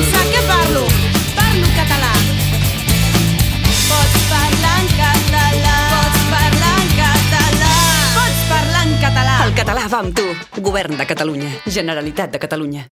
pensar que parlo, parlo català. Pots parlar en català. Pots parlar en català. Pots parlar en català. El català va amb tu. Govern de Catalunya. Generalitat de Catalunya.